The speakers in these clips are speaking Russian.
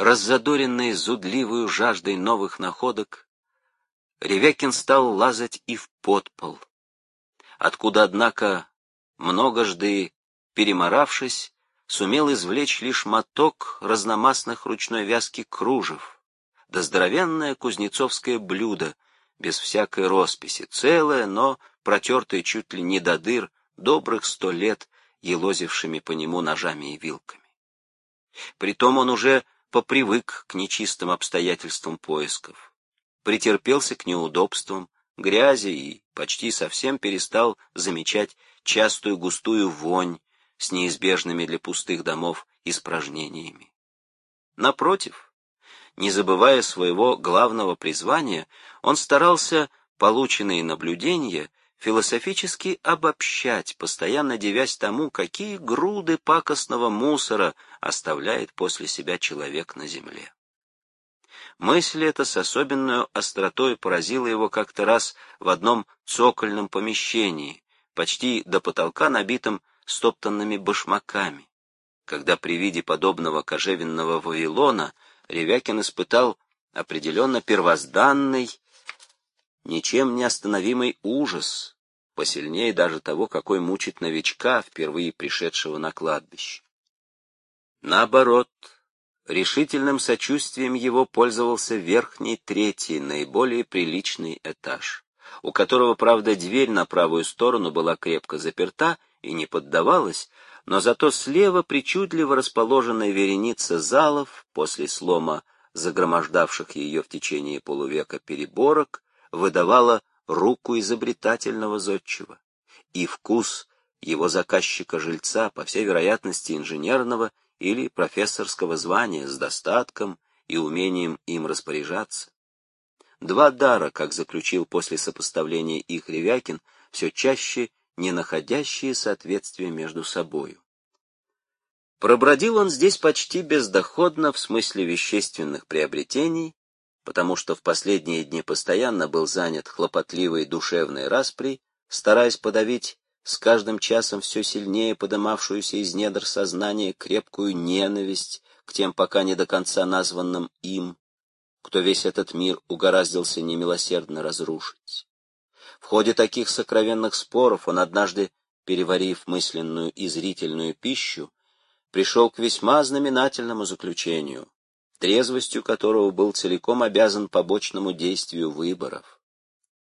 раззадоренный зудливую жаждой новых находок, Ревекин стал лазать и в подпол, откуда, однако, многожды переморавшись, сумел извлечь лишь моток разномастных ручной вязки кружев, да здоровенное кузнецовское блюдо, без всякой росписи, целое, но протертое чуть ли не до дыр, добрых сто лет елозившими по нему ножами и вилками. Притом он уже попривык к нечистым обстоятельствам поисков, претерпелся к неудобствам, грязи и почти совсем перестал замечать частую густую вонь с неизбежными для пустых домов испражнениями. Напротив, не забывая своего главного призвания, он старался полученные наблюдения философически обобщать, постоянно девясь тому, какие груды пакостного мусора оставляет после себя человек на земле. Мысль эта с особенной остротой поразила его как-то раз в одном цокольном помещении, почти до потолка набитом стоптанными башмаками, когда при виде подобного кожевенного Вавилона Ревякин испытал определенно первозданный ничем не остановимый ужас, посильнее даже того, какой мучит новичка, впервые пришедшего на кладбище. Наоборот, решительным сочувствием его пользовался верхний третий, наиболее приличный этаж, у которого, правда, дверь на правую сторону была крепко заперта и не поддавалась, но зато слева причудливо расположенная вереница залов после слома загромождавших ее в течение полувека переборок, выдавала руку изобретательного зодчего и вкус его заказчика-жильца, по всей вероятности инженерного или профессорского звания с достатком и умением им распоряжаться. Два дара, как заключил после сопоставления их Ревякин, все чаще не находящие соответствия между собою. Пробродил он здесь почти бездоходно в смысле вещественных приобретений, потому что в последние дни постоянно был занят хлопотливой душевной расприй, стараясь подавить с каждым часом все сильнее подымавшуюся из недр сознания крепкую ненависть к тем пока не до конца названным им, кто весь этот мир угораздился немилосердно разрушить. В ходе таких сокровенных споров он однажды, переварив мысленную и зрительную пищу, пришел к весьма знаменательному заключению трезвостью которого был целиком обязан побочному действию выборов.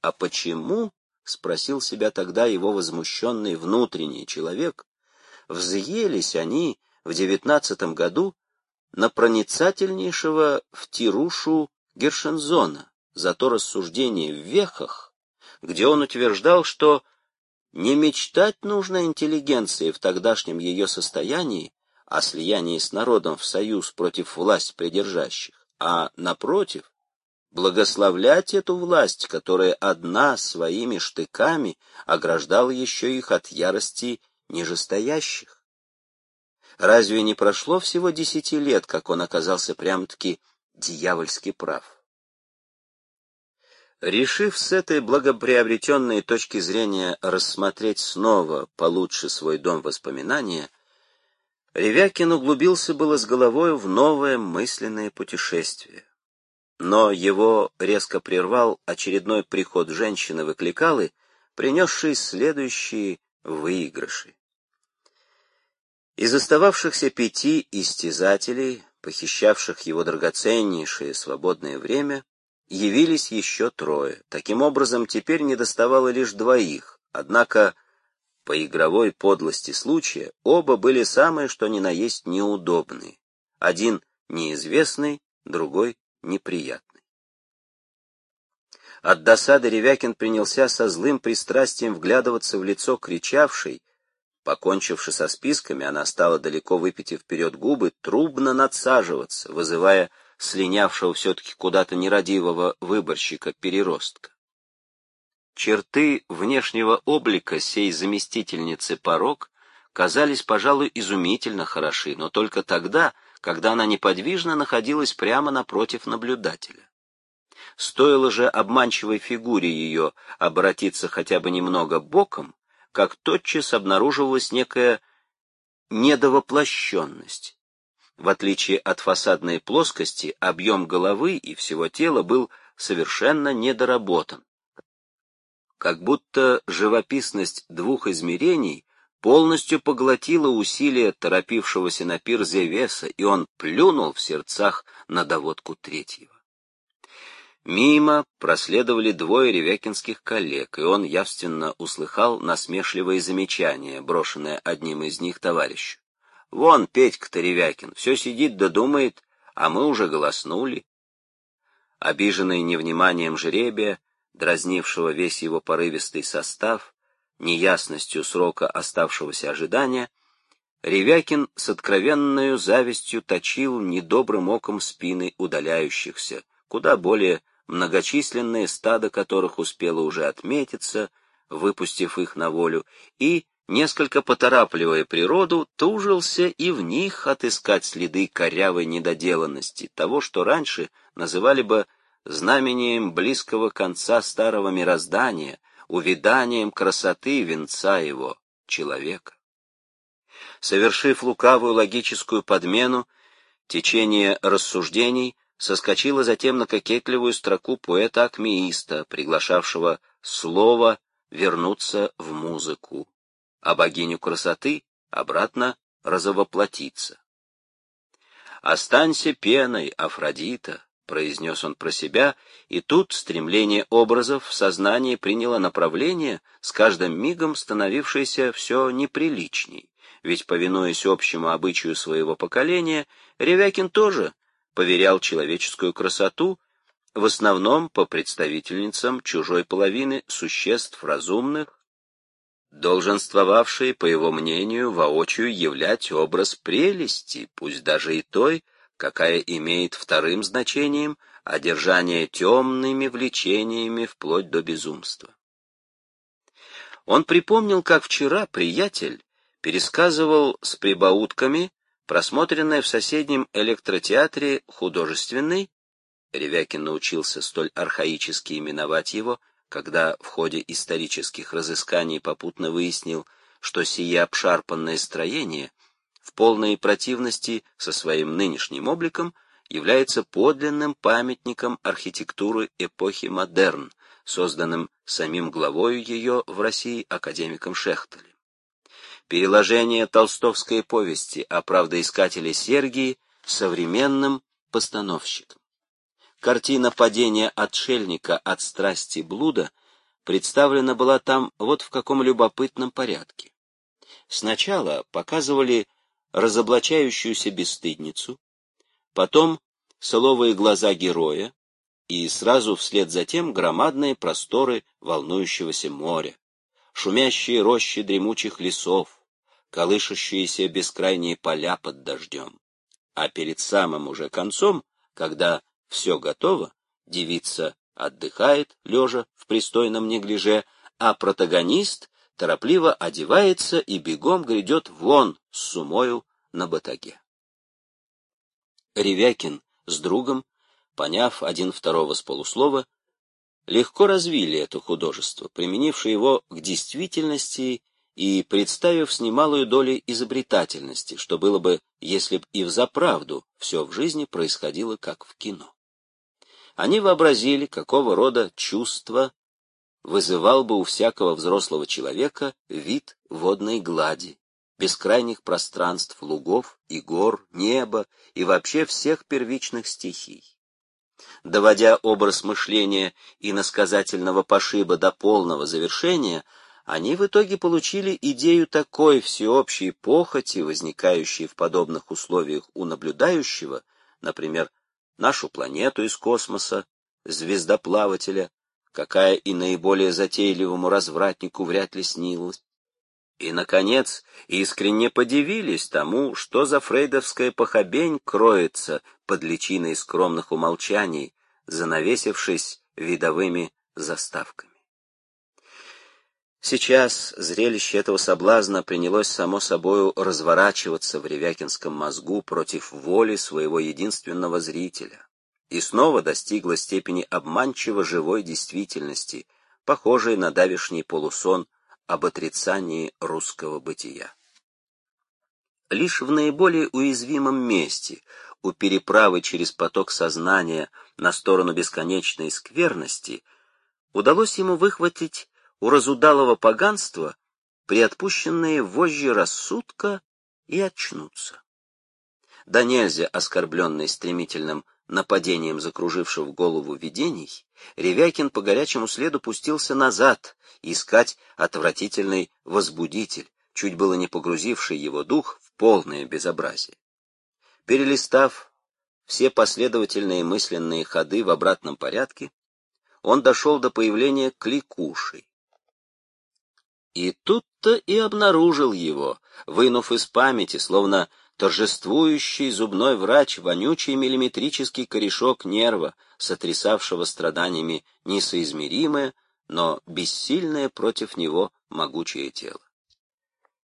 А почему, спросил себя тогда его возмущенный внутренний человек, взъелись они в девятнадцатом году на проницательнейшего в Тирушу Гершензона за то рассуждение в вехах, где он утверждал, что не мечтать нужно интеллигенции в тогдашнем ее состоянии, о слиянии с народом в союз против власть придержащих, а, напротив, благословлять эту власть, которая одна своими штыками ограждала еще их от ярости нижестоящих. Разве не прошло всего десяти лет, как он оказался прям-таки дьявольски прав? Решив с этой благоприобретенной точки зрения рассмотреть снова получше свой дом воспоминания, Ревякин углубился было с головой в новое мысленное путешествие. Но его резко прервал очередной приход женщины-выкликалы, принесшей следующие выигрыши. Из остававшихся пяти истязателей, похищавших его драгоценнейшее свободное время, явились еще трое. Таким образом, теперь недоставало лишь двоих, однако по игровой подлости случая оба были самые что ни на есть неудобные. Один неизвестный, другой неприятный. От досады Ревякин принялся со злым пристрастием вглядываться в лицо кричавшей. Покончивши со списками, она стала далеко выпитив вперед губы, трубно надсаживаться, вызывая слинявшего все-таки куда-то нерадивого выборщика-переростка. Черты внешнего облика сей заместительницы порог казались, пожалуй, изумительно хороши, но только тогда, когда она неподвижно находилась прямо напротив наблюдателя. Стоило же обманчивой фигуре ее обратиться хотя бы немного боком, как тотчас обнаруживалась некая недовоплощенность, в отличие от фасадной плоскости, объем головы и всего тела был совершенно недоработан. Как будто живописность двух измерений полностью поглотила усилия торопившегося на пир Зевеса, и он плюнул в сердцах на доводку третьего. Мимо проследовали двое ревякинских коллег, и он явственно услыхал насмешливые замечания, брошенные одним из них товарищу. Вон Петька-то Ревякин, все сидит да думает, а мы уже голоснули. Обиженный невниманием жребия, дразнившего весь его порывистый состав, неясностью срока оставшегося ожидания, Ревякин с откровенною завистью точил недобрым оком спины удаляющихся, куда более многочисленные стада которых успело уже отметиться, выпустив их на волю, и, несколько поторапливая природу, тужился и в них отыскать следы корявой недоделанности, того, что раньше называли бы знамением близкого конца старого мироздания, увиданием красоты венца его, человека. Совершив лукавую логическую подмену, течение рассуждений соскочило затем на кокетливую строку поэта-акмеиста, приглашавшего слово вернуться в музыку а богиню красоты обратно разовоплотиться. «Останься пеной, Афродита», — произнес он про себя, и тут стремление образов в сознании приняло направление, с каждым мигом становившееся все неприличней, ведь, повинуясь общему обычаю своего поколения, Ревякин тоже поверял человеческую красоту в основном по представительницам чужой половины существ разумных, долженствовавшие, по его мнению, воочию являть образ прелести, пусть даже и той, какая имеет вторым значением одержание темными влечениями вплоть до безумства. Он припомнил, как вчера приятель пересказывал с прибаутками просмотренное в соседнем электротеатре художественный, Ревякин научился столь архаически именовать его, когда в ходе исторических разысканий попутно выяснил, что сие обшарпанное строение в полной противности со своим нынешним обликом является подлинным памятником архитектуры эпохи модерн, созданным самим главою ее в России академиком Шехтелем. Переложение толстовской повести о правдоискателе Сергии современным постановщиком. Картина падения отшельника от страсти блуда представлена была там вот в каком любопытном порядке. Сначала показывали разоблачающуюся бесстыдницу, потом соловые глаза героя, и сразу вслед за тем громадные просторы волнующегося моря, шумящие рощи дремучих лесов, колышущиеся бескрайние поля под дождем. А перед самым уже концом, когда все готово, девица отдыхает, лежа в пристойном неглиже, а протагонист торопливо одевается и бегом грядет вон с сумою на батаге. Ревякин с другом, поняв один второго с полуслова, легко развили это художество, применившее его к действительности и представив с немалой долей изобретательности, что было бы, если б и взаправду все в жизни происходило как в кино. Они вообразили, какого рода чувство вызывал бы у всякого взрослого человека вид водной глади, бескрайних пространств лугов и гор, неба и вообще всех первичных стихий. Доводя образ мышления и насказательного пошиба до полного завершения, они в итоге получили идею такой всеобщей похоти, возникающей в подобных условиях у наблюдающего, например, нашу планету из космоса, звездоплавателя, какая и наиболее затейливому развратнику вряд ли снилась. И, наконец, искренне подивились тому, что за фрейдовская похабень кроется под личиной скромных умолчаний, занавесившись видовыми заставками. Сейчас зрелище этого соблазна принялось само собою разворачиваться в Ревякинском мозгу против воли своего единственного зрителя и снова достигло степени обманчиво живой действительности, похожей на давишний полусон об отрицании русского бытия. Лишь в наиболее уязвимом месте, у переправы через поток сознания на сторону бесконечной скверности, удалось ему выхватить у разудалого поганства приотпущенные вожжи рассудка и очнуться. Да нельзя оскорбленный стремительным нападением закружившего голову видений, Ревякин по горячему следу пустился назад искать отвратительный возбудитель, чуть было не погрузивший его дух в полное безобразие. Перелистав все последовательные мысленные ходы в обратном порядке, он дошел до появления кликуши. И тут-то и обнаружил его, вынув из памяти, словно торжествующий зубной врач, вонючий миллиметрический корешок нерва, сотрясавшего страданиями несоизмеримое, но бессильное против него могучее тело.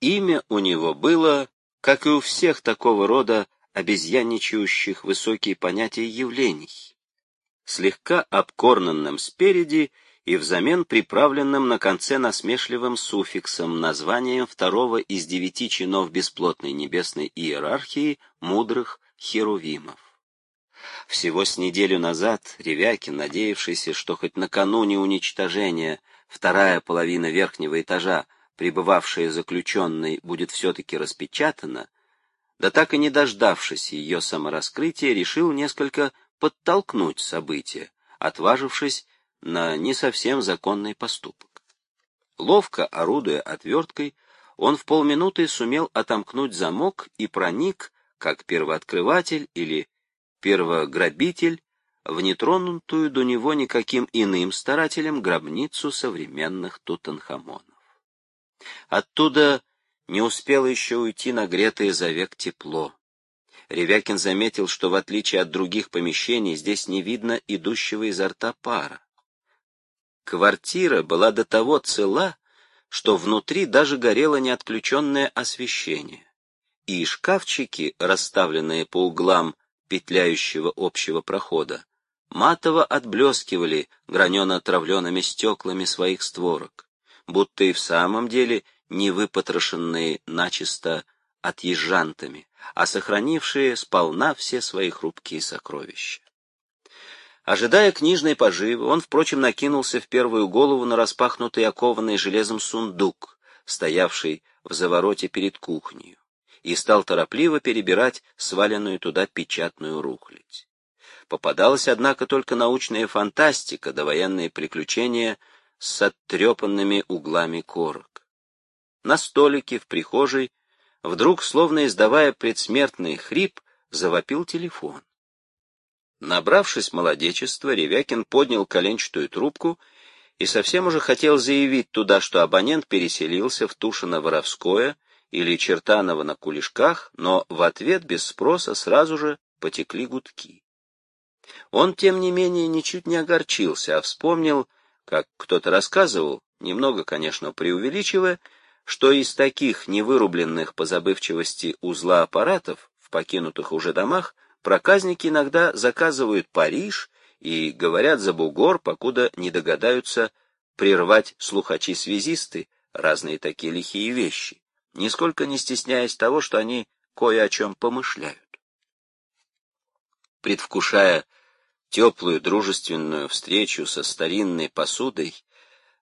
Имя у него было, как и у всех такого рода обезьянничающих высокие понятия явлений, слегка обкорнанным спереди и взамен приправленным на конце насмешливым суффиксом, названием второго из девяти чинов бесплотной небесной иерархии мудрых херувимов. Всего с неделю назад Ревякин, надеявшийся, что хоть накануне уничтожения вторая половина верхнего этажа, пребывавшая заключенной, будет все-таки распечатана, да так и не дождавшись ее самораскрытия, решил несколько подтолкнуть события, отважившись на не совсем законный поступок. Ловко орудуя отверткой, он в полминуты сумел отомкнуть замок и проник, как первооткрыватель или первограбитель, в нетронутую до него никаким иным старателем гробницу современных Тутанхамонов. Оттуда не успело еще уйти нагретое за век тепло. Ревякин заметил, что в отличие от других помещений здесь не видно идущего изо рта пара. Квартира была до того цела, что внутри даже горело неотключенное освещение, и шкафчики, расставленные по углам петляющего общего прохода, матово отблескивали гранено-отравленными стеклами своих створок, будто и в самом деле не выпотрошенные начисто отъезжантами, а сохранившие сполна все свои хрупкие сокровища. Ожидая книжной поживы, он, впрочем, накинулся в первую голову на распахнутый окованный железом сундук, стоявший в завороте перед кухней, и стал торопливо перебирать сваленную туда печатную рухлядь. Попадалась, однако, только научная фантастика да военные приключения с оттрепанными углами корок. На столике в прихожей, вдруг, словно издавая предсмертный хрип, завопил телефон. Набравшись молодечества, Ревякин поднял коленчатую трубку и совсем уже хотел заявить туда, что абонент переселился в Тушино-Воровское или Чертаново на Кулешках, но в ответ без спроса сразу же потекли гудки. Он, тем не менее, ничуть не огорчился, а вспомнил, как кто-то рассказывал, немного, конечно, преувеличивая, что из таких невырубленных по забывчивости узла аппаратов в покинутых уже домах проказники иногда заказывают Париж и говорят за бугор, покуда не догадаются прервать слухачи-связисты разные такие лихие вещи, нисколько не стесняясь того, что они кое о чем помышляют. Предвкушая теплую дружественную встречу со старинной посудой,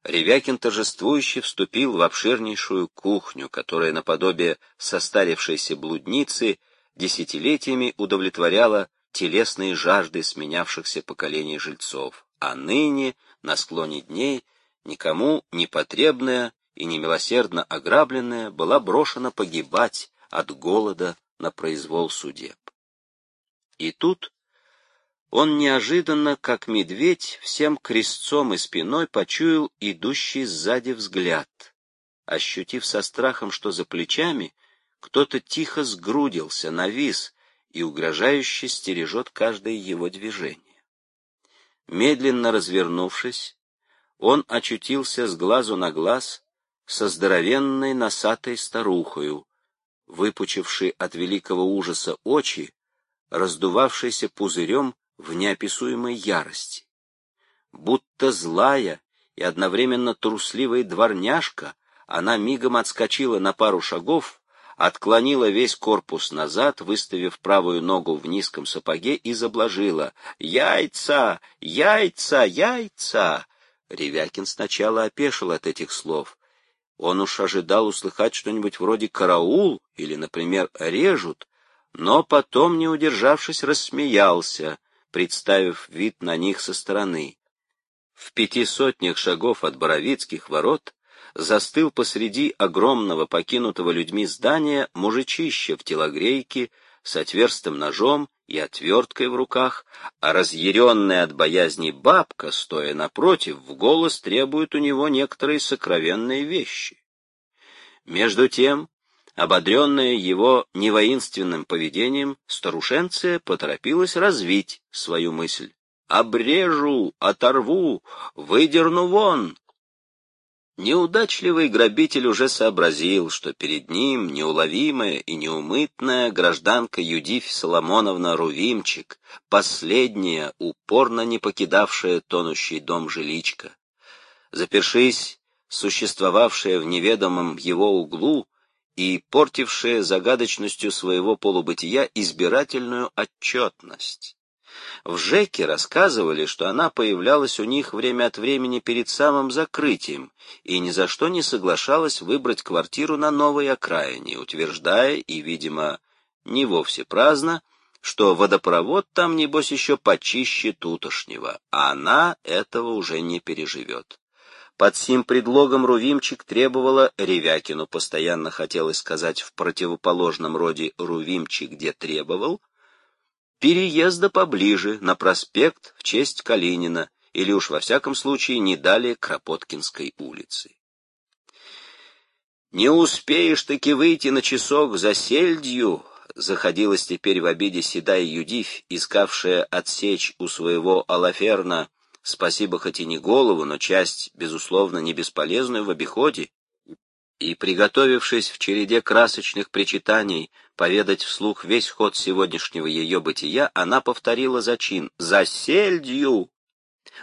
Ревякин торжествующе вступил в обширнейшую кухню, которая наподобие состарившейся блудницы десятилетиями удовлетворяла телесные жажды сменявшихся поколений жильцов, а ныне, на склоне дней, никому непотребная и немилосердно ограбленная была брошена погибать от голода на произвол судеб. И тут он неожиданно, как медведь, всем крестцом и спиной почуял идущий сзади взгляд, ощутив со страхом, что за плечами кто-то тихо сгрудился, навис и угрожающе стережет каждое его движение. Медленно развернувшись, он очутился с глазу на глаз со здоровенной носатой старухою, выпучившей от великого ужаса очи, раздувавшейся пузырем в неописуемой ярости. Будто злая и одновременно трусливая дворняжка, она мигом отскочила на пару шагов, отклонила весь корпус назад, выставив правую ногу в низком сапоге и заблажила «Яйца! Яйца! Яйца!» Ревякин сначала опешил от этих слов. Он уж ожидал услыхать что-нибудь вроде «караул» или, например, «режут», но потом, не удержавшись, рассмеялся, представив вид на них со стороны. В пяти сотнях шагов от Боровицких ворот застыл посреди огромного покинутого людьми здания мужичище в телогрейке с отверстым ножом и отверткой в руках, а разъяренная от боязни бабка, стоя напротив, в голос требует у него некоторые сокровенные вещи. Между тем, ободренная его невоинственным поведением, старушенция поторопилась развить свою мысль. «Обрежу, оторву, выдерну вон, Неудачливый грабитель уже сообразил, что перед ним неуловимая и неумытная гражданка Юдифь Соломоновна Рувимчик, последняя, упорно не покидавшая тонущий дом жиличка. Запершись, существовавшая в неведомом его углу и портившая загадочностью своего полубытия избирательную отчетность. В ЖЭКе рассказывали, что она появлялась у них время от времени перед самым закрытием и ни за что не соглашалась выбрать квартиру на новой окраине, утверждая, и, видимо, не вовсе праздно, что водопровод там, небось, еще почище тутошнего, а она этого уже не переживет. Под сим предлогом Рувимчик требовала Ревякину, постоянно хотелось сказать в противоположном роде Рувимчик, где требовал, переезда поближе, на проспект в честь Калинина, или уж во всяком случае не далее Кропоткинской улицы. «Не успеешь таки выйти на часок за сельдью», заходилась теперь в обиде седая Юдивь, искавшая отсечь у своего Алаферна, спасибо хоть и не голову, но часть, безусловно, не бесполезную в обиходе, и, приготовившись в череде красочных причитаний поведать вслух весь ход сегодняшнего ее бытия, она повторила зачин «За сельдью!».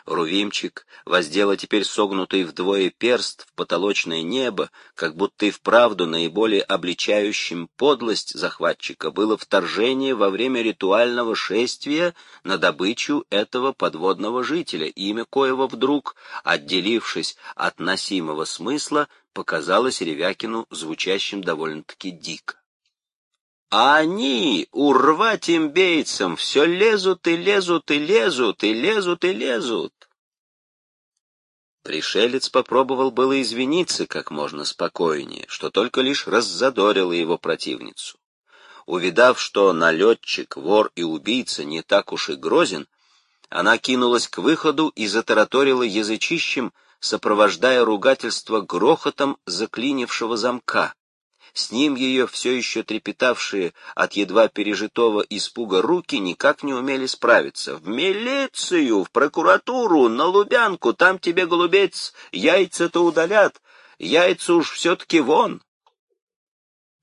Рувимчик воздела теперь согнутый вдвое перст в потолочное небо, как будто и вправду наиболее обличающим подлость захватчика было вторжение во время ритуального шествия на добычу этого подводного жителя, имя коего вдруг, отделившись от носимого смысла, показалось Ревякину звучащим довольно-таки дико. А они, урвать имбейцам, все лезут и лезут и лезут и лезут и лезут. Пришелец попробовал было извиниться как можно спокойнее, что только лишь раззадорило его противницу. Увидав, что налетчик, вор и убийца не так уж и грозен, она кинулась к выходу и затараторила язычищем, сопровождая ругательство грохотом заклинившего замка. С ним ее все еще трепетавшие от едва пережитого испуга руки никак не умели справиться. «В милицию, в прокуратуру, на Лубянку, там тебе, голубец, яйца-то удалят, яйца уж все-таки вон!»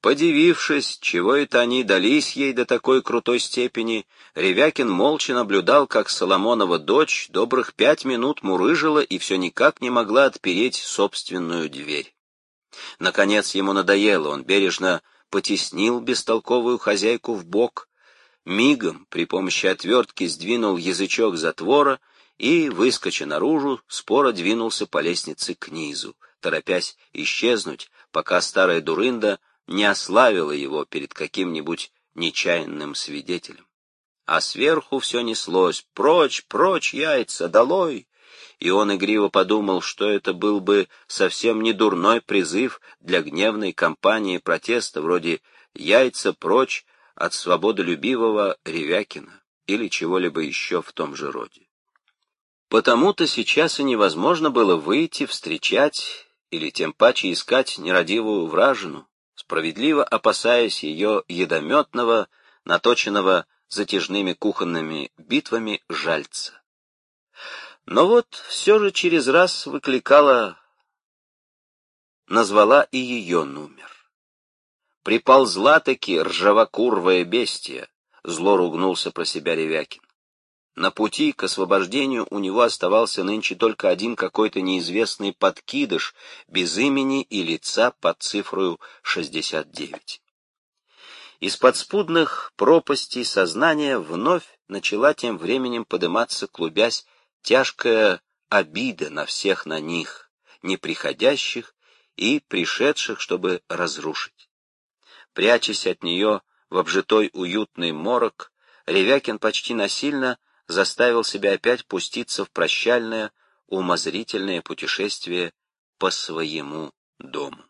Подивившись, чего это они дались ей до такой крутой степени, Ревякин молча наблюдал, как Соломонова дочь добрых пять минут мурыжила и все никак не могла отпереть собственную дверь. Наконец ему надоело, он бережно потеснил бестолковую хозяйку в бок, мигом при помощи отвертки сдвинул язычок затвора и, выскоча наружу, споро двинулся по лестнице к низу, торопясь исчезнуть, пока старая дурында не ославила его перед каким-нибудь нечаянным свидетелем. А сверху все неслось «Прочь, прочь, яйца, долой!» И он игриво подумал, что это был бы совсем не дурной призыв для гневной кампании протеста вроде «Яйца прочь от свободолюбивого Ревякина» или чего-либо еще в том же роде. Потому-то сейчас и невозможно было выйти, встречать или тем паче искать нерадивую вражину, справедливо опасаясь ее ядометного, наточенного затяжными кухонными битвами жальца. Но вот все же через раз выкликала, назвала и ее номер. Приползла-таки ржавокурвая бестия, зло ругнулся про себя Ревякин. На пути к освобождению у него оставался нынче только один какой-то неизвестный подкидыш без имени и лица под цифрою 69. Из подспудных пропастей сознания вновь начала тем временем подниматься, клубясь, тяжкая обида на всех на них, неприходящих и пришедших, чтобы разрушить. Прячась от нее в обжитой уютный морок, Ревякин почти насильно заставил себя опять пуститься в прощальное, умозрительное путешествие по своему дому.